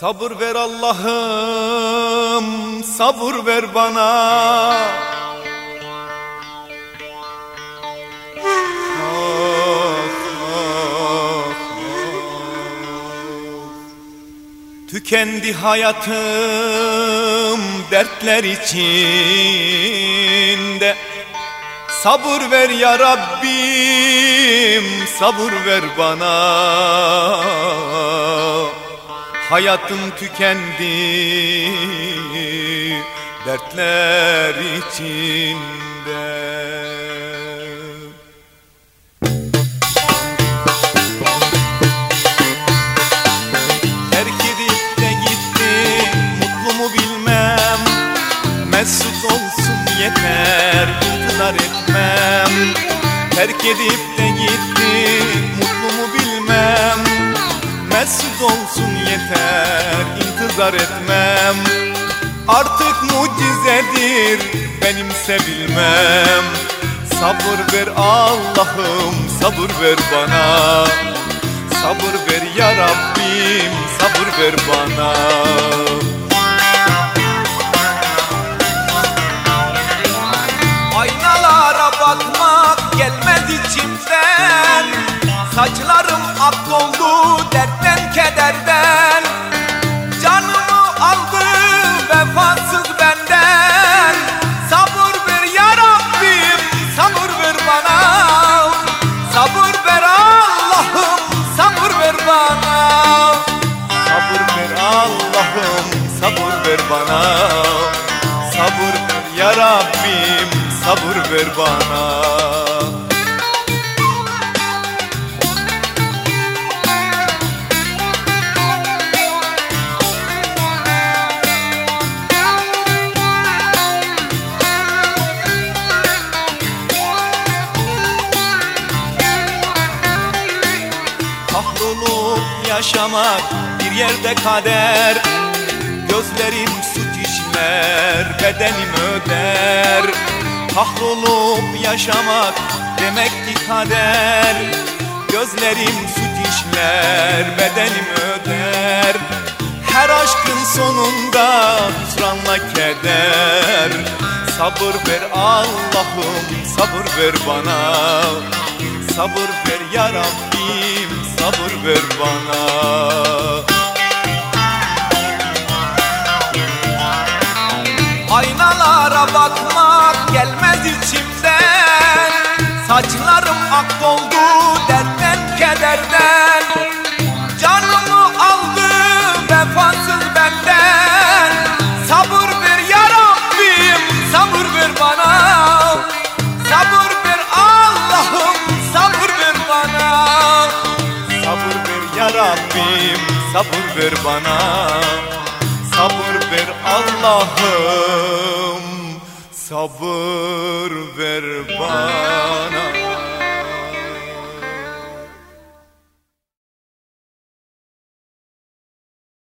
Sabır ver Allah'ım, sabır ver bana. Tükendi hayatım dertler içinde Sabır ver ya Rabbim, sabır ver bana Hayatım tükendi dertler içinde. Terk edip de gitti mutlu mu bilmem. Mesut olsun yeter intizar etmem. Terk edip de gitti Mesut olsun yeter intizar etmem. Artık mucizedir benim sevilmem. Sabır ver Allah'ım sabır ver bana. Sabır ver ya Rabbim sabır ver bana. Aynalara bakmak gelmez içimden Saçlarım bana. Sabır ya Rabbim sabır ver bana. Kahrolup yaşamak bir yerde kader Gözlerim suç işler, bedenim öder. Kahrolup yaşamak demek ki kader. Gözlerim suç işler, bedenim öder. Her aşkın sonunda hüsranla keder. Sabır ver Allah'ım, sabır ver bana. Sabır ver ya Rabbim, sabır ver bana bakmak gelmez içimden. Saçlarım ak doldu dertten kederden. Canımı aldı vefasız benden. Sabır ver ya Rabbim sabır ver bana. Sabır ver Allah'ım sabır ver bana. Sabır ver ya Rabbim sabır ver bana. Sabır ver Allah'ım Sabır ver bana.